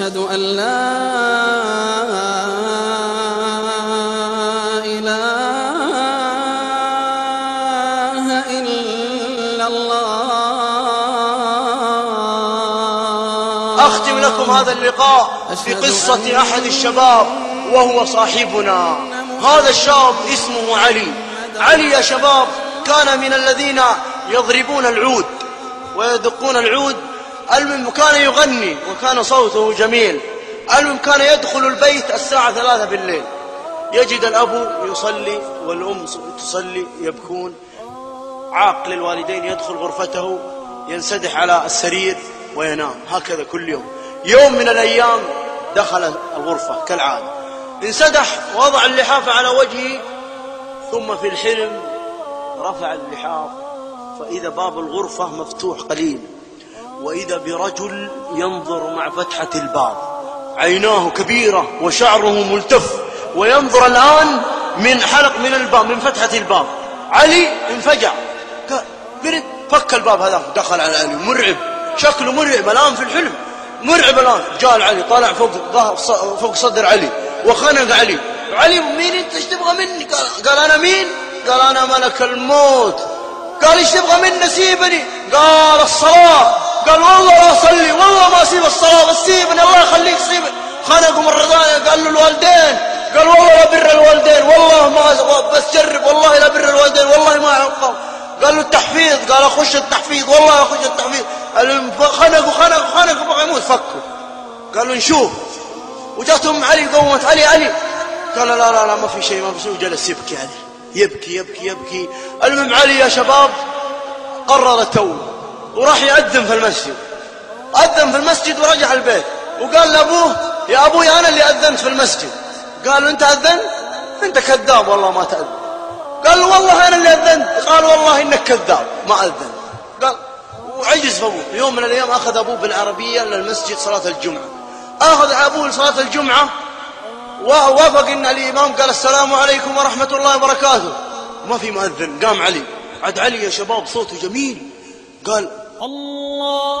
أشهد أن لا إله إلا الله. أختم لكم هذا اللقاء في قصة أحد الشباب وهو صاحبنا. هذا الشاب اسمه علي. علي يا شباب كان من الذين يضربون العود ويدقون العود المهم كان يغني وكان صوته جميل. المهم كان يدخل البيت الساعة ثلاثة بالليل. يجد الأب يصلي والأم تصلي يبكون. عاقل الوالدين يدخل غرفته ينسدح على السرير وينام. هكذا كل يوم. يوم من الأيام دخل الغرفة كالعادة. انسدح وضع اللحاف على وجهه ثم في الحلم رفع اللحاف. فإذا باب الغرفة مفتوح قليل. وإذا برجل ينظر مع فتحة الباب عيناه كبيرة وشعره ملتف وينظر الآن من حلق من الباب من فتحة الباب. علي انفجع. برد فك الباب هذا دخل على علي مرعب. شكله مرعب الآن في الحلم. مرعب الآن. جاء علي طلع فوق ظهر فوق صدر علي وخنق علي. علي مين أنت؟ إيش تبغى مني؟ قال, قال أنا مين؟ قال أنا ملك الموت. قال إيش تبغى مني؟ سيبني قال الصلاة. قال والله لا أصلي والله ما اسيب الصلاة بس سيبني الله يخليك سيبني. خنقه مرة ثانية قال له الوالدين. قال والله لا بر الوالدين والله ما بس جرب والله لا بر الوالدين والله ما اعقب قال له التحفيظ قال أخش التحفيظ والله أخش التحفيظ. خنقه خنقه خنقه بغى يموت فكه قال له نشوف. وجات ام علي قومت علي علي. قال لا لا لا ما في شيء ما في شيء. وجلس يبكي علي. يبكي يبكي يبكي. المهم علي يا شباب قرر التوبه وراح يأذن في المسجد. أذن في المسجد ورجع البيت. وقال لأبوه يا أبوي أنا اللي أذنت في المسجد. قال أنت أذنت؟ أنت كذاب والله ما تأذن. قال له والله أنا اللي أذنت. قال والله إنك كذاب. ما أذن قال وعجز فأبوه يوم من الأيام أخذ أبوه بالعربية للمسجد صلاة الجمعة. أخذ أبوه لصلاة الجمعة. ووافق إن الإمام قال السلام عليكم ورحمة الله وبركاته. ما في مؤذن. قام علي. عد علي يا شباب صوته جميل. قال الله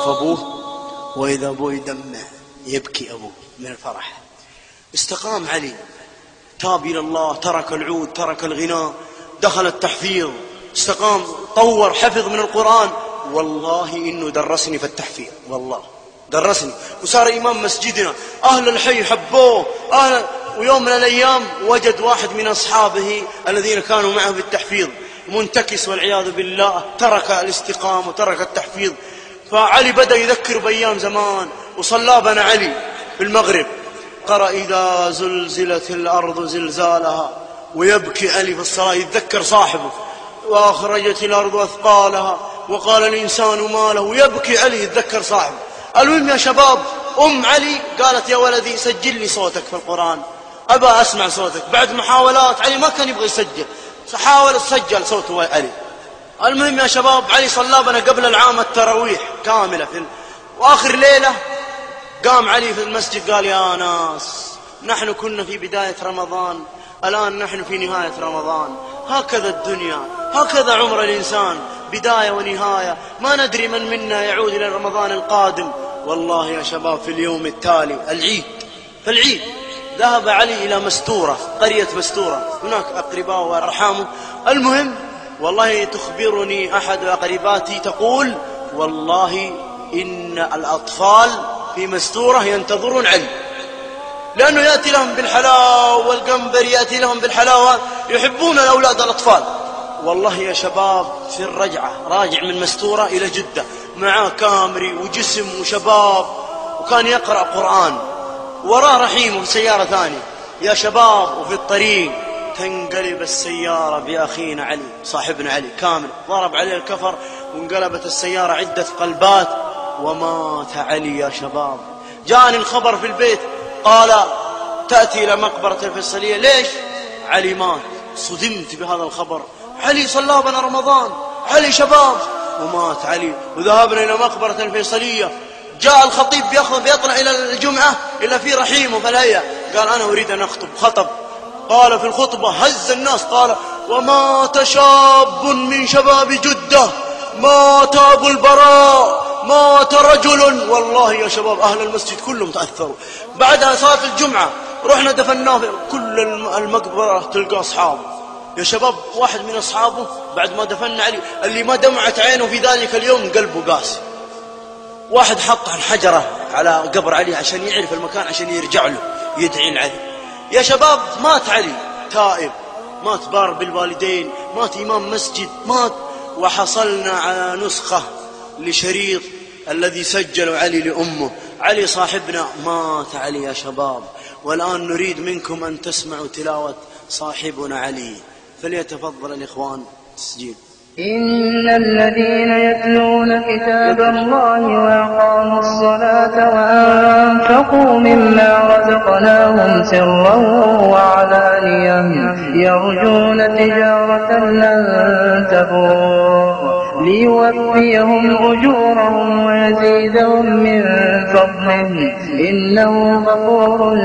في أبوه وإذا أبوه يدمع يبكي أبوه من الفرح. استقام علي. تاب إلى الله ترك العود ترك الغناء دخل التحفيظ. استقام طور حفظ من القرآن. والله إنه درسني في التحفيظ. والله درسني. وصار إمام مسجدنا. أهل الحي حبوه. أهل ويوم من الأيام وجد واحد من أصحابه الذين كانوا معه في التحفيظ. منتكس والعياذ بالله. ترك الاستقامة وترك التحفيظ. فعلي بدأ يذكر بأيام زمان وصلى بنا علي في المغرب. قرأ إذا زلزلت الأرض زلزالها ويبكي علي في الصلاة يتذكر صاحبه. وأخرجت الأرض أثقالها وقال الإنسان ما له ويبكي علي يتذكر صاحبه. المهم يا شباب أم علي قالت يا ولدي سجل لي صوتك في القرآن. أبى أسمع صوتك. بعد محاولات علي ما كان يبغى يسجل. حاول سجل صوته علي. المهم يا شباب علي صلى بنا قبل العام التراويح كاملة في وآخر ليلة قام علي في المسجد قال يا ناس نحن كنا في بداية رمضان الآن نحن في نهاية رمضان. هكذا الدنيا هكذا عمر الإنسان بداية ونهاية. ما ندري من منا يعود إلى رمضان القادم. والله يا شباب في اليوم التالي العيد في العيد ذهب علي إلى مستورة قرية مستورة. هناك أقرباء وأرحامه. المهم والله تخبرني أحد أقرباتي تقول والله إن الأطفال في مستورة ينتظرون علي لأنه يأتي لهم بالحلاوة والقنبر يأتي لهم بالحلاوة يحبون الأولاد الأطفال. والله يا شباب في الرجعة راجع من مستورة إلى جدة معاه كامري وجسم وشباب وكان يقرأ قرآن. وراه رحيم في سيارة ثانية. يا شباب وفي الطريق تنقلب السيارة بأخينا علي صاحبنا علي كامل. ضرب عليه الكفر وانقلبت السيارة عدة قلبات. ومات علي يا شباب. جاني الخبر في البيت. قال تأتي إلى مقبرة الفيصلية ليش؟ علي مات. صدمت بهذا الخبر. علي صلى بنا رمضان. علي شباب. ومات علي. وذهبنا إلى مقبرة الفيصلية جاء الخطيب بيأخذ بيطلع إلى الجمعة إلى في رحيم فالهيئة قال أنا أريد أن أخطب خطب. قال في الخطبة هز الناس قال ومات شاب من شباب جدة مات أبو البراء مات رجل. والله يا شباب أهل المسجد كلهم تأثروا. بعدها صلاة الجمعة رحنا دفناه كل المقبرة تلقى أصحابه يا شباب واحد من أصحابه بعد ما دفنا علي اللي ما دمعت عينه في ذلك اليوم قلبه قاسي واحد حط حجرة على قبر علي عشان يعرف المكان عشان يرجع له يدعي علي يا شباب مات علي. تائب. مات بار بالوالدين. مات إمام مسجد. مات. وحصلنا على نسخة لشريط الذي سجل علي لأمه. علي صاحبنا. مات علي يا شباب. والآن نريد منكم أن تسمعوا تلاوة صاحبنا علي. فليتفضل الإخوان. تسجيل. إن الذين يتلون كتاب الله وأقاموا الصلاة وأنفقوا مما رزقناهم سرا وعلانية يرجون تجارة لن تبور. ليوفيهم أجورهم ويزيدهم من فضله. إنه غفور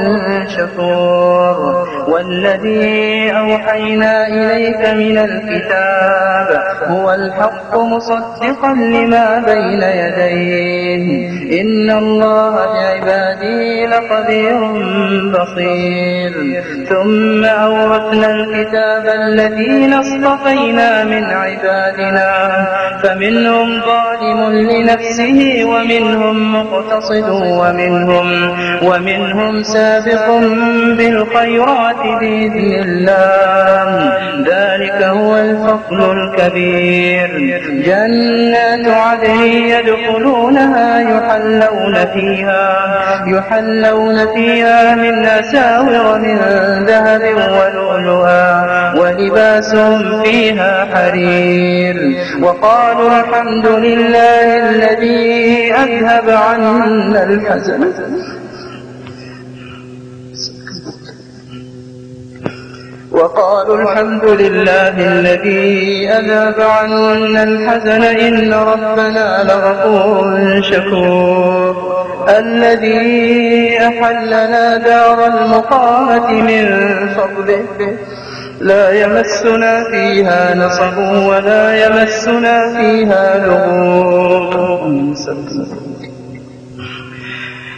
شكور. والذي أوحينا إليك من الكتاب هو الحق مصدقا لما بين يديه. إن الله بعباده لقدير بصير. ثم أورثنا الكتاب الذين اصطفينا من عبادنا. فمنهم ظالم لنفسه ومنهم مقتصد ومنهم ومنهم سابق بالخيرات بإذن الله. ذلك هو الفضل الكبير. جنات عدن يدخلونها يحلون فيها يحلون فيها من أساور من ذهب ولؤلؤا ولباسهم فيها حرير. وقالوا الحمد لله الذي أذهب عنا الحزن. وقالوا الحمد لله الذي أذهب عنا الحزن إن ربنا لغفور شكور. الذي أحلنا دار المقامة من فضله. لا يمسنا فيها نصب ولا يمسنا فيها لغوب.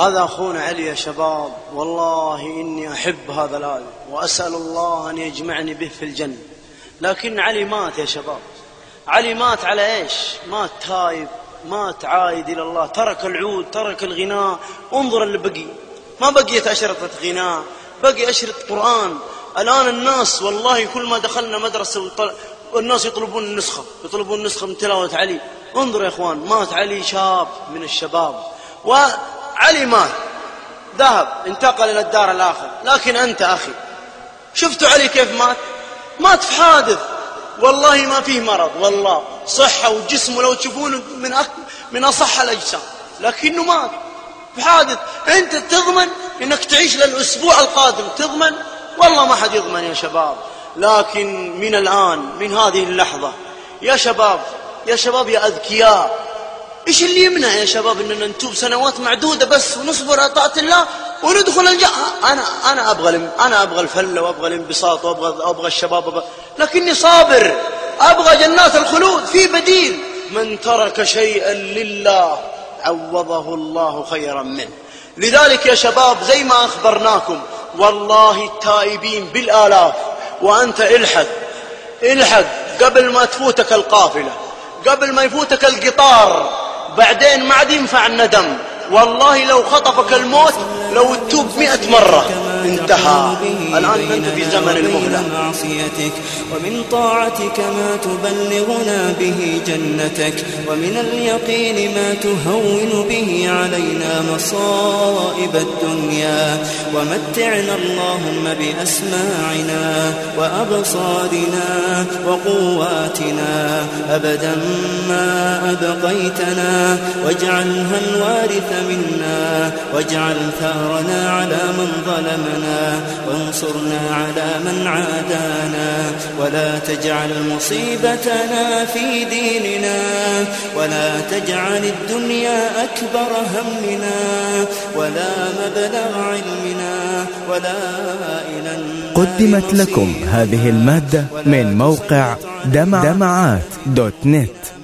هذا أخونا علي يا شباب والله إني أحب هذا الآل وأسأل الله أن يجمعني به في الجنة. لكن علي مات يا شباب. علي مات على إيش؟ مات تايب مات عايد إلى الله. ترك العود ترك الغناء. انظر اللي بقي. ما بقيت أشرطة غناء بقي أشرطة قرآن. الآن الناس والله كل ما دخلنا مدرسة وطل... والناس يطلبون النسخة يطلبون النسخة من تلاوة علي. انظر يا إخوان مات علي شاب من الشباب. وعلي مات ذهب انتقل إلى الدار الآخر. لكن أنت أخي شفتوا علي كيف مات؟ مات في حادث. والله ما فيه مرض والله. صحة وجسمه لو تشوفونه من أك... من أصح الأجسام. لكنه مات في حادث. أنت تضمن أنك تعيش للأسبوع القادم. تضمن؟ والله ما حد يضمن يا شباب. لكن من الآن من هذه اللحظة يا شباب يا شباب يا أذكياء إيش اللي يمنع يا شباب أننا نتوب سنوات معدودة بس ونصبر على طاعة الله وندخل الجنة؟ أنا أنا أبغى أنا أبغى الفلة وأبغى الانبساط وأبغى أبغى الشباب أبغى لكني صابر. أبغى جنات الخلود في بديل. من ترك شيئا لله عوضه الله خيرا منه. لذلك يا شباب زي ما أخبرناكم والله التائبين بالآلاف وأنت الحق الحق قبل ما تفوتك القافلة قبل ما يفوتك القطار بعدين ما عاد ينفع الندم. والله لو خطفك الموت لو تتوب مئة مرة. انتهى. الآن أنت في زمن المهلة معصيتك. ومن طاعتك ما تبلغنا به جنتك. ومن اليقين ما تهون به علينا مصائب الدنيا. ومتعنا اللهم بأسماعنا وأبصارنا وقواتنا. أبدا ما أبقيتنا. واجعلها الوارث منا. واجعل ثارنا على من ظلمنا. وانصرنا على من عادانا. ولا تجعل مصيبتنا في ديننا ولا تجعل الدنيا أكبر همنا. ولا مبلغ علمنا ولا إلى قدمت لكم هذه المادة من موقع دمعات دوت نت.